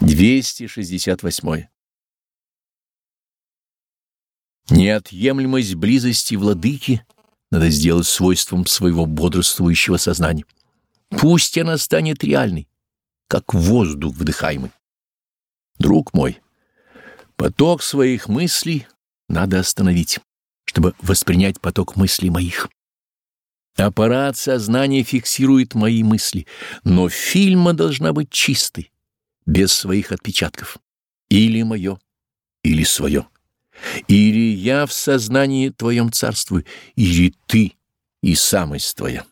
268. Неотъемлемость близости владыки надо сделать свойством своего бодрствующего сознания. Пусть она станет реальной, как воздух вдыхаемый. Друг мой, поток своих мыслей надо остановить, чтобы воспринять поток мыслей моих. Аппарат сознания фиксирует мои мысли, но фильма должна быть чистой без своих отпечатков. Или мое, или свое. Или я в сознании твоем царствую, или ты и самость твоя.